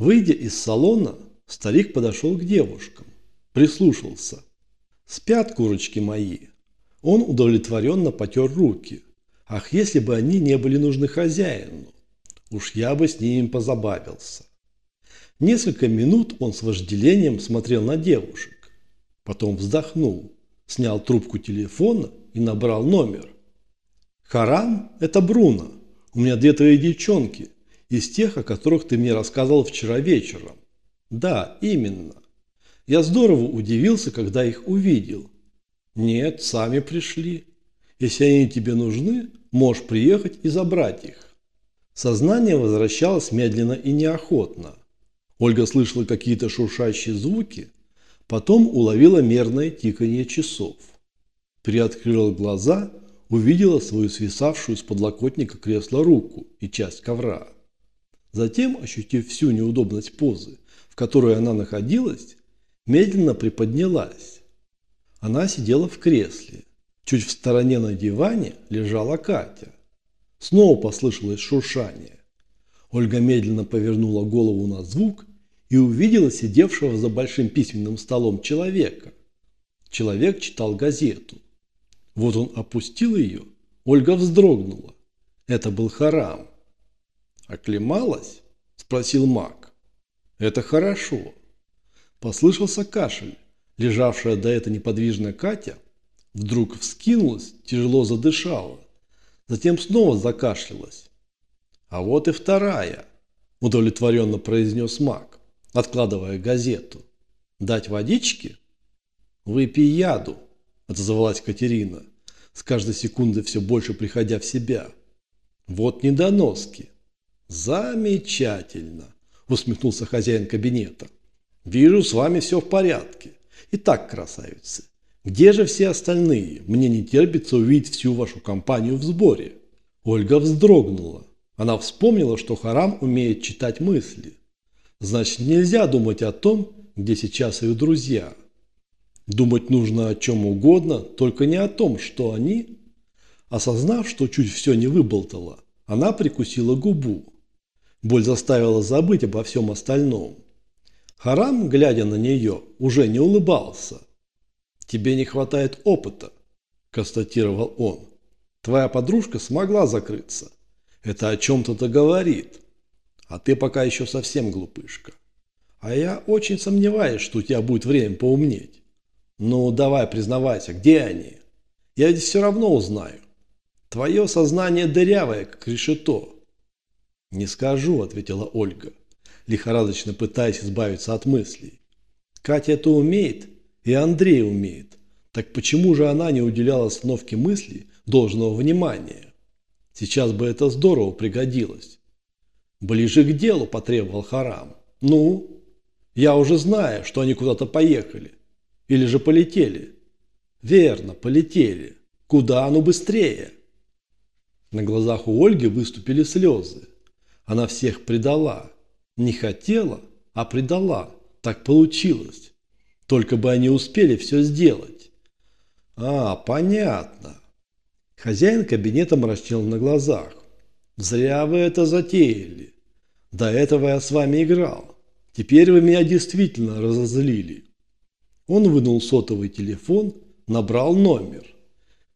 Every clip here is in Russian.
Выйдя из салона, старик подошел к девушкам, прислушался. «Спят курочки мои». Он удовлетворенно потер руки. Ах, если бы они не были нужны хозяину. Уж я бы с ними позабавился. Несколько минут он с вожделением смотрел на девушек. Потом вздохнул, снял трубку телефона и набрал номер. «Харан, это Бруно. У меня две твои девчонки, из тех, о которых ты мне рассказывал вчера вечером». «Да, именно. Я здорово удивился, когда их увидел. Нет, сами пришли. Если они тебе нужны, можешь приехать и забрать их». Сознание возвращалось медленно и неохотно. Ольга слышала какие-то шуршащие звуки, потом уловила мерное тиканье часов. Приоткрыла глаза, увидела свою свисавшую с подлокотника кресла руку и часть ковра. Затем, ощутив всю неудобность позы, в которой она находилась, медленно приподнялась. Она сидела в кресле. Чуть в стороне на диване лежала Катя. Снова послышалось шуршание. Ольга медленно повернула голову на звук и увидела сидевшего за большим письменным столом человека. Человек читал газету. Вот он опустил ее, Ольга вздрогнула. Это был Харам. «Оклемалась?» – спросил маг. «Это хорошо». Послышался кашель. Лежавшая до этого неподвижная Катя вдруг вскинулась, тяжело задышала. Затем снова закашлялась. «А вот и вторая», – удовлетворенно произнес маг откладывая газету. «Дать водички?» «Выпей яду», – отозвалась Катерина, с каждой секунды все больше приходя в себя. «Вот недоноски». «Замечательно», – усмехнулся хозяин кабинета. «Вижу, с вами все в порядке. Итак, красавицы, где же все остальные? Мне не терпится увидеть всю вашу компанию в сборе». Ольга вздрогнула. Она вспомнила, что Харам умеет читать мысли. Значит, нельзя думать о том, где сейчас их друзья. Думать нужно о чем угодно, только не о том, что они... Осознав, что чуть все не выболтала, она прикусила губу. Боль заставила забыть обо всем остальном. Харам, глядя на нее, уже не улыбался. «Тебе не хватает опыта», – констатировал он. «Твоя подружка смогла закрыться. Это о чем-то говорит. А ты пока еще совсем глупышка. А я очень сомневаюсь, что у тебя будет время поумнеть. Ну, давай, признавайся, где они? Я ведь все равно узнаю. Твое сознание дырявое, как решето. Не скажу, ответила Ольга, лихорадочно пытаясь избавиться от мыслей. Катя это умеет, и Андрей умеет. Так почему же она не уделяла остановке мысли должного внимания? Сейчас бы это здорово пригодилось. Ближе к делу потребовал Харам. Ну, я уже знаю, что они куда-то поехали. Или же полетели. Верно, полетели. Куда оно быстрее? На глазах у Ольги выступили слезы. Она всех предала. Не хотела, а предала. Так получилось. Только бы они успели все сделать. А, понятно. Хозяин кабинета мрачнел на глазах. Зря вы это затеяли. До этого я с вами играл. Теперь вы меня действительно разозлили. Он вынул сотовый телефон, набрал номер.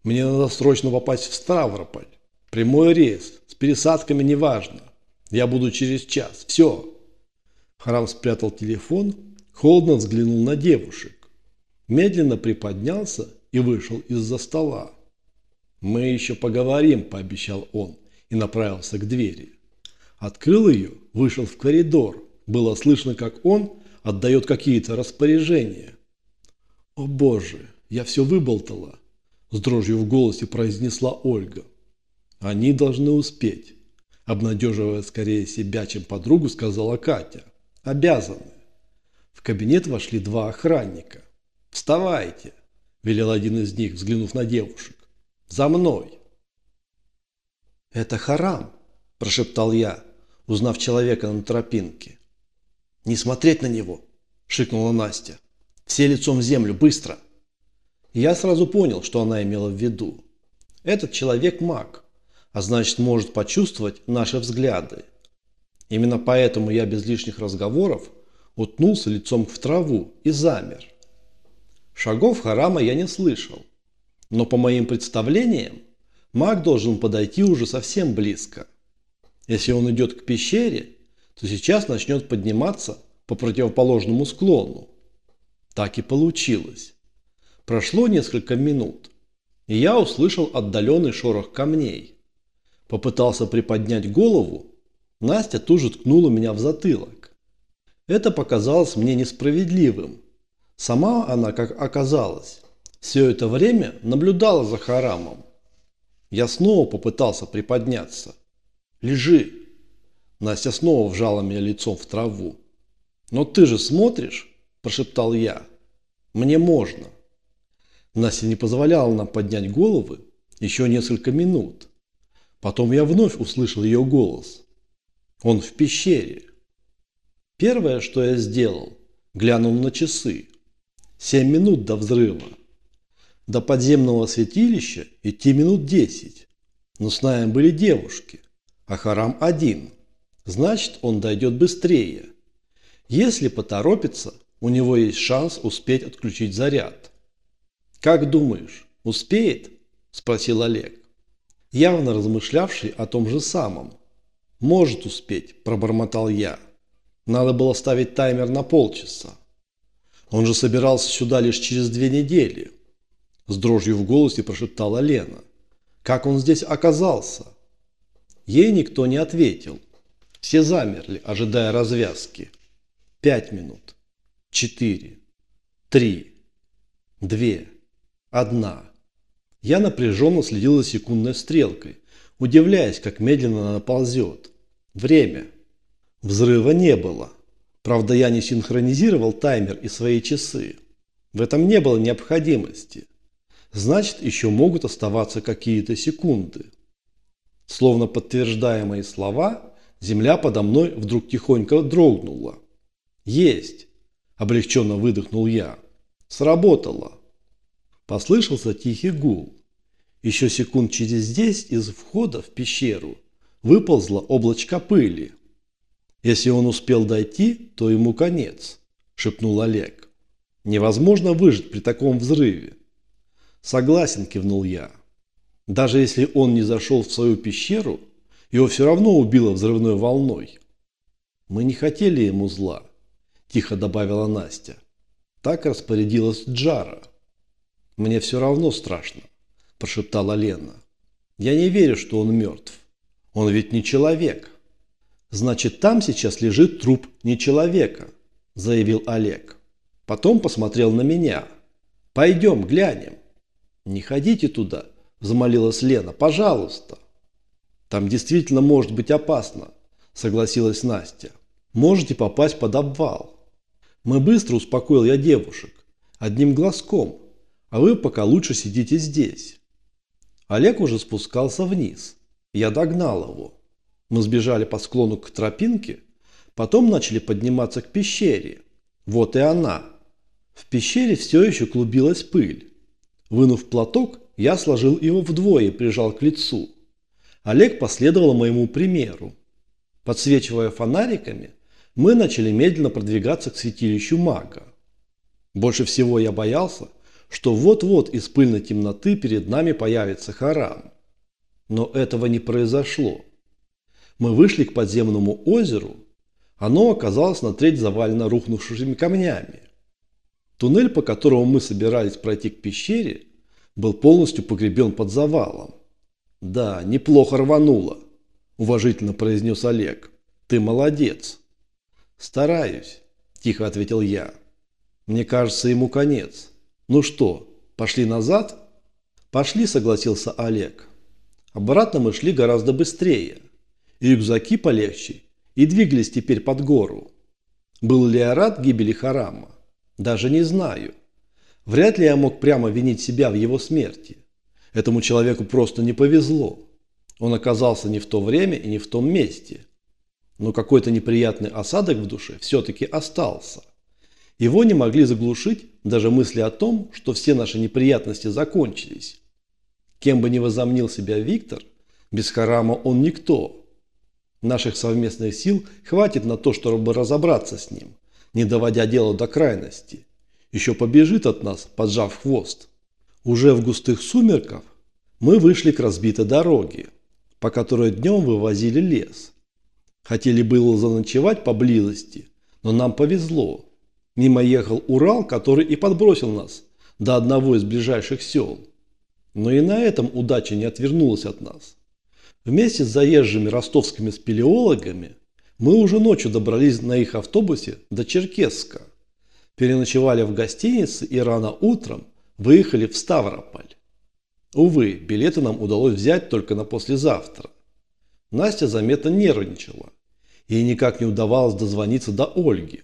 Мне надо срочно попасть в Ставрополь. Прямой рейс, с пересадками неважно. Я буду через час. Все. Харам спрятал телефон, холодно взглянул на девушек. Медленно приподнялся и вышел из-за стола. «Мы еще поговорим», – пообещал он и направился к двери. Открыл ее, вышел в коридор. Было слышно, как он отдает какие-то распоряжения. «О боже, я все выболтала!» С дрожью в голосе произнесла Ольга. «Они должны успеть», обнадеживая скорее себя, чем подругу, сказала Катя. «Обязаны». В кабинет вошли два охранника. «Вставайте!» – велел один из них, взглянув на девушек. «За мной!» «Это харам!» – прошептал я, узнав человека на тропинке. «Не смотреть на него!» – шикнула Настя. «Все лицом в землю, быстро!» Я сразу понял, что она имела в виду. Этот человек маг, а значит может почувствовать наши взгляды. Именно поэтому я без лишних разговоров утнулся лицом в траву и замер. Шагов Харама я не слышал, но по моим представлениям маг должен подойти уже совсем близко. Если он идет к пещере, то сейчас начнет подниматься по противоположному склону. Так и получилось. Прошло несколько минут, и я услышал отдаленный шорох камней. Попытался приподнять голову, Настя тут же ткнула меня в затылок. Это показалось мне несправедливым. Сама она, как оказалось, все это время наблюдала за Харамом. Я снова попытался приподняться. «Лежи!» Настя снова вжала меня лицом в траву. «Но ты же смотришь?» – прошептал я. «Мне можно». Настя не позволяла нам поднять головы еще несколько минут. Потом я вновь услышал ее голос. Он в пещере. Первое, что я сделал, глянул на часы. Семь минут до взрыва. До подземного святилища идти минут десять. Но с нами были девушки, а Харам один. Значит, он дойдет быстрее. Если поторопится, у него есть шанс успеть отключить заряд. «Как думаешь, успеет?» – спросил Олег, явно размышлявший о том же самом. «Может успеть», – пробормотал я. «Надо было ставить таймер на полчаса. Он же собирался сюда лишь через две недели». С дрожью в голосе прошептала Лена. «Как он здесь оказался?» Ей никто не ответил. Все замерли, ожидая развязки. Пять минут. Четыре. Три. Две. Одна. Я напряженно следил за секундной стрелкой, удивляясь, как медленно она ползет. Время. Взрыва не было. Правда, я не синхронизировал таймер и свои часы. В этом не было необходимости. Значит, еще могут оставаться какие-то секунды. Словно подтверждая мои слова, земля подо мной вдруг тихонько дрогнула. «Есть!» – облегченно выдохнул я. «Сработало!» Послышался тихий гул. Еще секунд через десять из входа в пещеру выползло облачко пыли. «Если он успел дойти, то ему конец», – шепнул Олег. «Невозможно выжить при таком взрыве». «Согласен», – кивнул я. «Даже если он не зашел в свою пещеру, его все равно убило взрывной волной». «Мы не хотели ему зла», – тихо добавила Настя. Так распорядилась Джара. «Мне все равно страшно», – прошептала Лена. «Я не верю, что он мертв. Он ведь не человек». «Значит, там сейчас лежит труп не человека», – заявил Олег. Потом посмотрел на меня. «Пойдем, глянем». «Не ходите туда», – взмолилась Лена. «Пожалуйста». «Там действительно может быть опасно», – согласилась Настя. «Можете попасть под обвал». Мы быстро успокоил я девушек. Одним глазком – а вы пока лучше сидите здесь. Олег уже спускался вниз. Я догнал его. Мы сбежали по склону к тропинке, потом начали подниматься к пещере. Вот и она. В пещере все еще клубилась пыль. Вынув платок, я сложил его вдвое и прижал к лицу. Олег последовал моему примеру. Подсвечивая фонариками, мы начали медленно продвигаться к святилищу мага. Больше всего я боялся, что вот-вот из пыльной темноты перед нами появится Харам. Но этого не произошло. Мы вышли к подземному озеру. Оно оказалось на треть завалено рухнувшими камнями. Туннель, по которому мы собирались пройти к пещере, был полностью погребен под завалом. «Да, неплохо рвануло», – уважительно произнес Олег. «Ты молодец». «Стараюсь», – тихо ответил я. «Мне кажется, ему конец». «Ну что, пошли назад?» «Пошли», – согласился Олег. Обратно мы шли гораздо быстрее. И рюкзаки полегче, и двигались теперь под гору. Был ли я рад гибели Харама? Даже не знаю. Вряд ли я мог прямо винить себя в его смерти. Этому человеку просто не повезло. Он оказался не в то время и не в том месте. Но какой-то неприятный осадок в душе все-таки остался. Его не могли заглушить даже мысли о том, что все наши неприятности закончились. Кем бы ни возомнил себя Виктор, без Харама он никто. Наших совместных сил хватит на то, чтобы разобраться с ним, не доводя дело до крайности. Еще побежит от нас, поджав хвост. Уже в густых сумерках мы вышли к разбитой дороге, по которой днем вывозили лес. Хотели было заночевать поблизости, но нам повезло. Мимо ехал Урал, который и подбросил нас до одного из ближайших сел. Но и на этом удача не отвернулась от нас. Вместе с заезжими ростовскими спелеологами мы уже ночью добрались на их автобусе до Черкесска. Переночевали в гостинице и рано утром выехали в Ставрополь. Увы, билеты нам удалось взять только на послезавтра. Настя заметно нервничала. Ей никак не удавалось дозвониться до Ольги.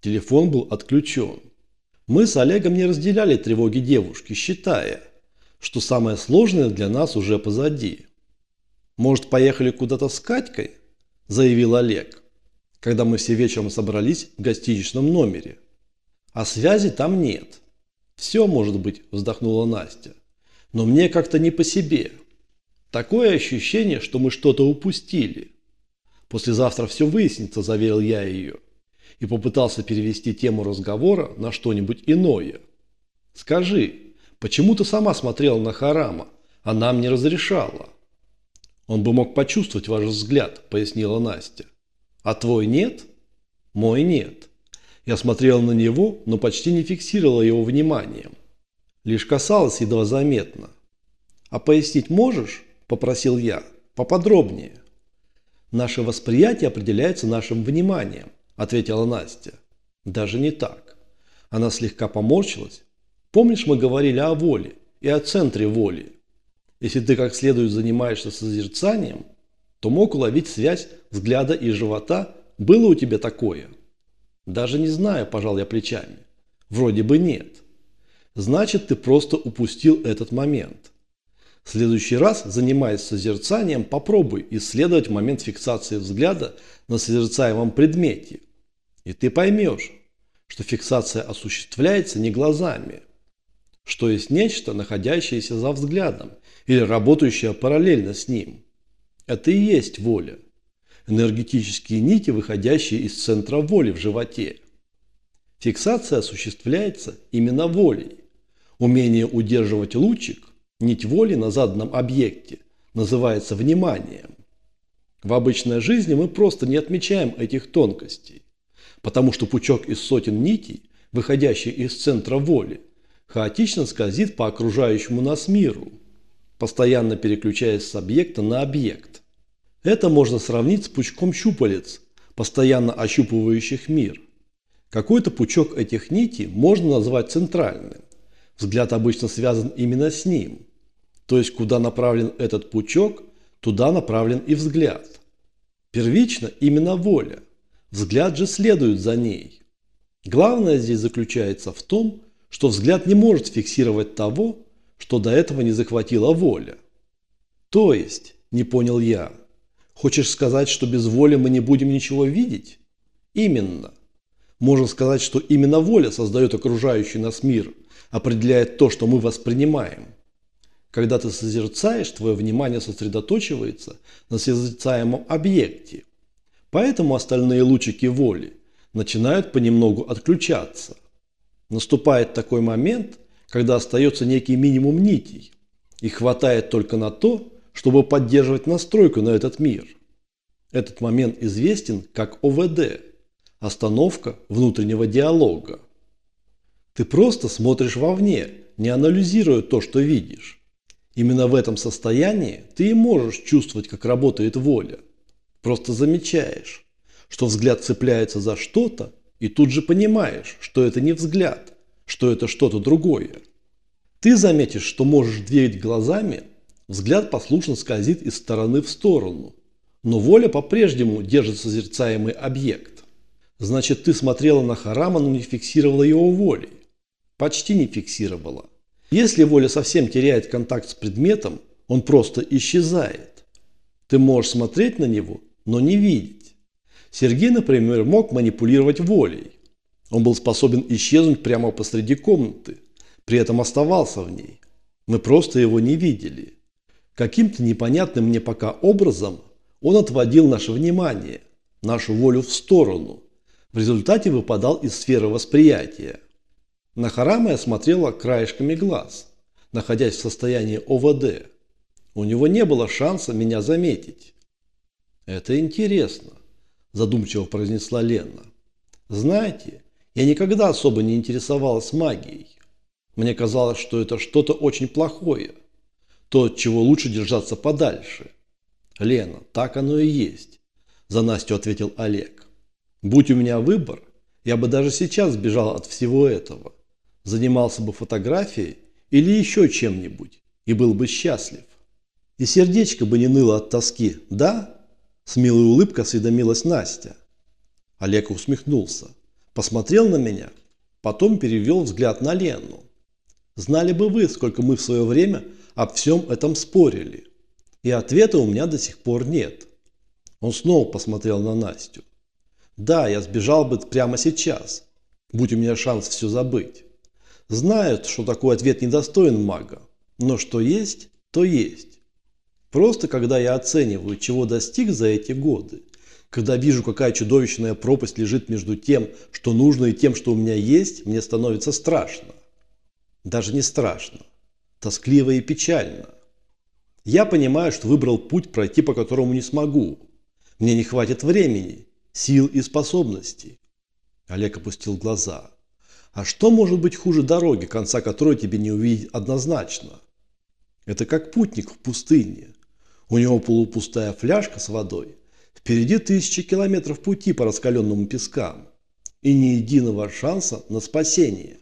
Телефон был отключен. Мы с Олегом не разделяли тревоги девушки, считая, что самое сложное для нас уже позади. «Может, поехали куда-то с Катькой?» – заявил Олег, когда мы все вечером собрались в гостиничном номере. «А связи там нет». «Все может быть», – вздохнула Настя. «Но мне как-то не по себе. Такое ощущение, что мы что-то упустили». «Послезавтра все выяснится», – заверил я ее. И попытался перевести тему разговора на что-нибудь иное. «Скажи, почему ты сама смотрела на Харама, а нам не разрешала?» Он бы мог почувствовать ваш взгляд, пояснила Настя. А твой нет? Мой нет. Я смотрела на него, но почти не фиксировала его вниманием. Лишь касалась едва заметно. А пояснить можешь? Попросил я. Поподробнее. Наше восприятие определяется нашим вниманием, ответила Настя. Даже не так. Она слегка поморщилась. Помнишь, мы говорили о воле и о центре воли? Если ты как следует занимаешься созерцанием, то мог уловить связь взгляда и живота. Было у тебя такое? Даже не знаю, пожал я плечами. Вроде бы нет. Значит, ты просто упустил этот момент. В следующий раз, занимаясь созерцанием, попробуй исследовать момент фиксации взгляда на созерцаемом предмете. И ты поймешь, что фиксация осуществляется не глазами, что есть нечто, находящееся за взглядом, или работающая параллельно с ним. Это и есть воля. Энергетические нити, выходящие из центра воли в животе. Фиксация осуществляется именно волей. Умение удерживать лучик, нить воли на заданном объекте, называется вниманием. В обычной жизни мы просто не отмечаем этих тонкостей, потому что пучок из сотен нитей, выходящий из центра воли, хаотично скользит по окружающему нас миру, постоянно переключаясь с объекта на объект. Это можно сравнить с пучком щупалец, постоянно ощупывающих мир. Какой-то пучок этих нитей можно назвать центральным. Взгляд обычно связан именно с ним. То есть, куда направлен этот пучок, туда направлен и взгляд. Первично именно воля. Взгляд же следует за ней. Главное здесь заключается в том, что взгляд не может фиксировать того, что до этого не захватила воля. То есть, не понял я, хочешь сказать, что без воли мы не будем ничего видеть? Именно. Можно сказать, что именно воля создает окружающий нас мир, определяет то, что мы воспринимаем. Когда ты созерцаешь, твое внимание сосредоточивается на созерцаемом объекте. Поэтому остальные лучики воли начинают понемногу отключаться. Наступает такой момент, когда остается некий минимум нитей, и хватает только на то, чтобы поддерживать настройку на этот мир. Этот момент известен как ОВД – остановка внутреннего диалога. Ты просто смотришь вовне, не анализируя то, что видишь. Именно в этом состоянии ты и можешь чувствовать, как работает воля. Просто замечаешь, что взгляд цепляется за что-то, и тут же понимаешь, что это не взгляд, что это что-то другое. Ты заметишь, что можешь двигать глазами, взгляд послушно скользит из стороны в сторону, но воля по-прежнему держит созерцаемый объект. Значит, ты смотрела на Харама, но не фиксировала его волей. Почти не фиксировала. Если воля совсем теряет контакт с предметом, он просто исчезает. Ты можешь смотреть на него, но не видеть. Сергей, например, мог манипулировать волей. Он был способен исчезнуть прямо посреди комнаты, при этом оставался в ней. Мы просто его не видели. Каким-то непонятным мне пока образом Он отводил наше внимание, нашу волю в сторону. В результате выпадал из сферы восприятия. На Харама я смотрела краешками глаз, находясь в состоянии ОВД. У него не было шанса меня заметить. «Это интересно», – задумчиво произнесла Лена. «Знаете, я никогда особо не интересовалась магией. Мне казалось, что это что-то очень плохое, то, от чего лучше держаться подальше. Лена, так оно и есть, за Настю ответил Олег. Будь у меня выбор, я бы даже сейчас сбежал от всего этого. Занимался бы фотографией или еще чем-нибудь и был бы счастлив. И сердечко бы не ныло от тоски, да? С милой улыбкой осведомилась Настя. Олег усмехнулся, посмотрел на меня, потом перевел взгляд на Лену. Знали бы вы, сколько мы в свое время об всем этом спорили. И ответа у меня до сих пор нет. Он снова посмотрел на Настю. Да, я сбежал бы прямо сейчас, будь у меня шанс все забыть. Знают, что такой ответ недостоин мага, но что есть, то есть. Просто когда я оцениваю, чего достиг за эти годы, когда вижу, какая чудовищная пропасть лежит между тем, что нужно, и тем, что у меня есть, мне становится страшно. Даже не страшно. Тоскливо и печально. Я понимаю, что выбрал путь, пройти по которому не смогу. Мне не хватит времени, сил и способностей. Олег опустил глаза. А что может быть хуже дороги, конца которой тебе не увидеть однозначно? Это как путник в пустыне. У него полупустая фляжка с водой. Впереди тысячи километров пути по раскаленным пескам. И ни единого шанса на спасение.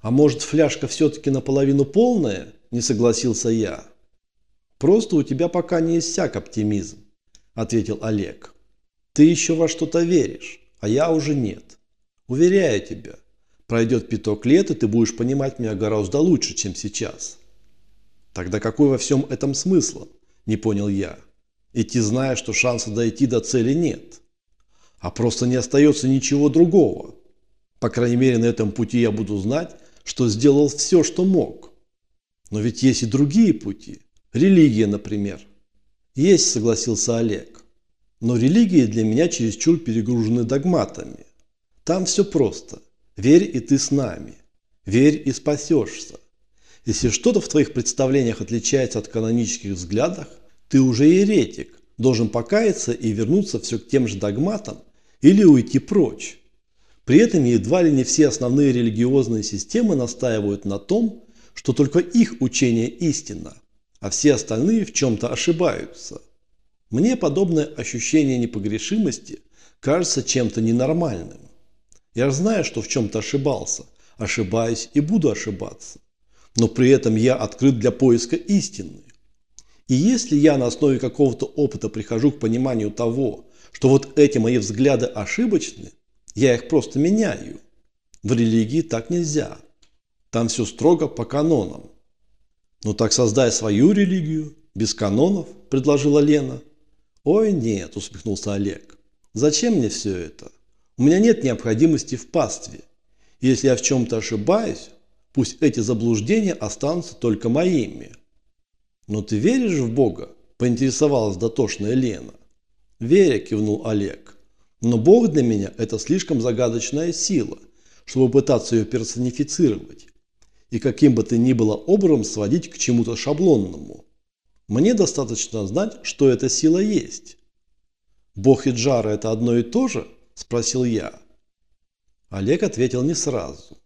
А может фляжка все-таки наполовину полная? Не согласился я. Просто у тебя пока не иссяк оптимизм, ответил Олег. Ты еще во что-то веришь, а я уже нет. Уверяю тебя, пройдет пяток лет, и ты будешь понимать меня гораздо лучше, чем сейчас. Тогда какой во всем этом смысл? Не понял я. Идти зная, что шанса дойти до цели нет. А просто не остается ничего другого. По крайней мере, на этом пути я буду знать, что сделал все, что мог. Но ведь есть и другие пути. Религия, например. Есть, согласился Олег. Но религии для меня чересчур перегружены догматами. Там все просто. Верь, и ты с нами. Верь, и спасешься. Если что-то в твоих представлениях отличается от канонических взглядов, ты уже еретик, должен покаяться и вернуться все к тем же догматам или уйти прочь. При этом едва ли не все основные религиозные системы настаивают на том, что только их учение истинно, а все остальные в чем-то ошибаются. Мне подобное ощущение непогрешимости кажется чем-то ненормальным. Я знаю, что в чем-то ошибался, ошибаюсь и буду ошибаться. Но при этом я открыт для поиска истины. И если я на основе какого-то опыта прихожу к пониманию того, что вот эти мои взгляды ошибочны, я их просто меняю. В религии так нельзя. Там все строго по канонам. «Ну так создай свою религию, без канонов», – предложила Лена. «Ой, нет», – усмехнулся Олег. «Зачем мне все это? У меня нет необходимости в пастве. Если я в чем-то ошибаюсь, пусть эти заблуждения останутся только моими». «Но ты веришь в Бога?» – поинтересовалась дотошная Лена. «Веря», – кивнул Олег. «Но Бог для меня – это слишком загадочная сила, чтобы пытаться ее персонифицировать и каким бы то ни было образом сводить к чему-то шаблонному. Мне достаточно знать, что эта сила есть. «Бог и Джара – это одно и то же?» – спросил я. Олег ответил не сразу.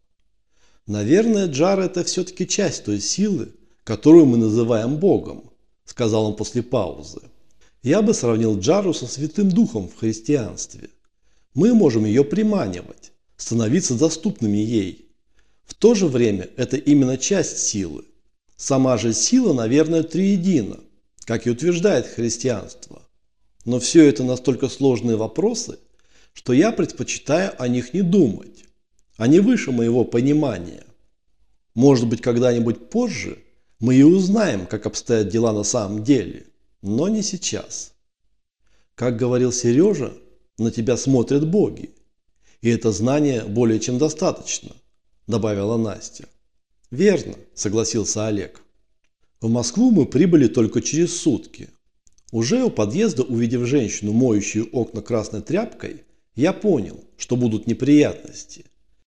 «Наверное, Джара – это все-таки часть той силы, которую мы называем Богом», – сказал он после паузы. «Я бы сравнил Джару со Святым Духом в христианстве. Мы можем ее приманивать, становиться доступными ей, в то же время это именно часть силы. Сама же сила, наверное, триедина, как и утверждает христианство. Но все это настолько сложные вопросы, что я предпочитаю о них не думать. Они выше моего понимания. Может быть, когда-нибудь позже мы и узнаем, как обстоят дела на самом деле, но не сейчас. Как говорил Сережа, на тебя смотрят боги. И это знание более чем достаточно –– добавила Настя. «Верно», – согласился Олег. В Москву мы прибыли только через сутки. Уже у подъезда, увидев женщину, моющую окна красной тряпкой, я понял, что будут неприятности –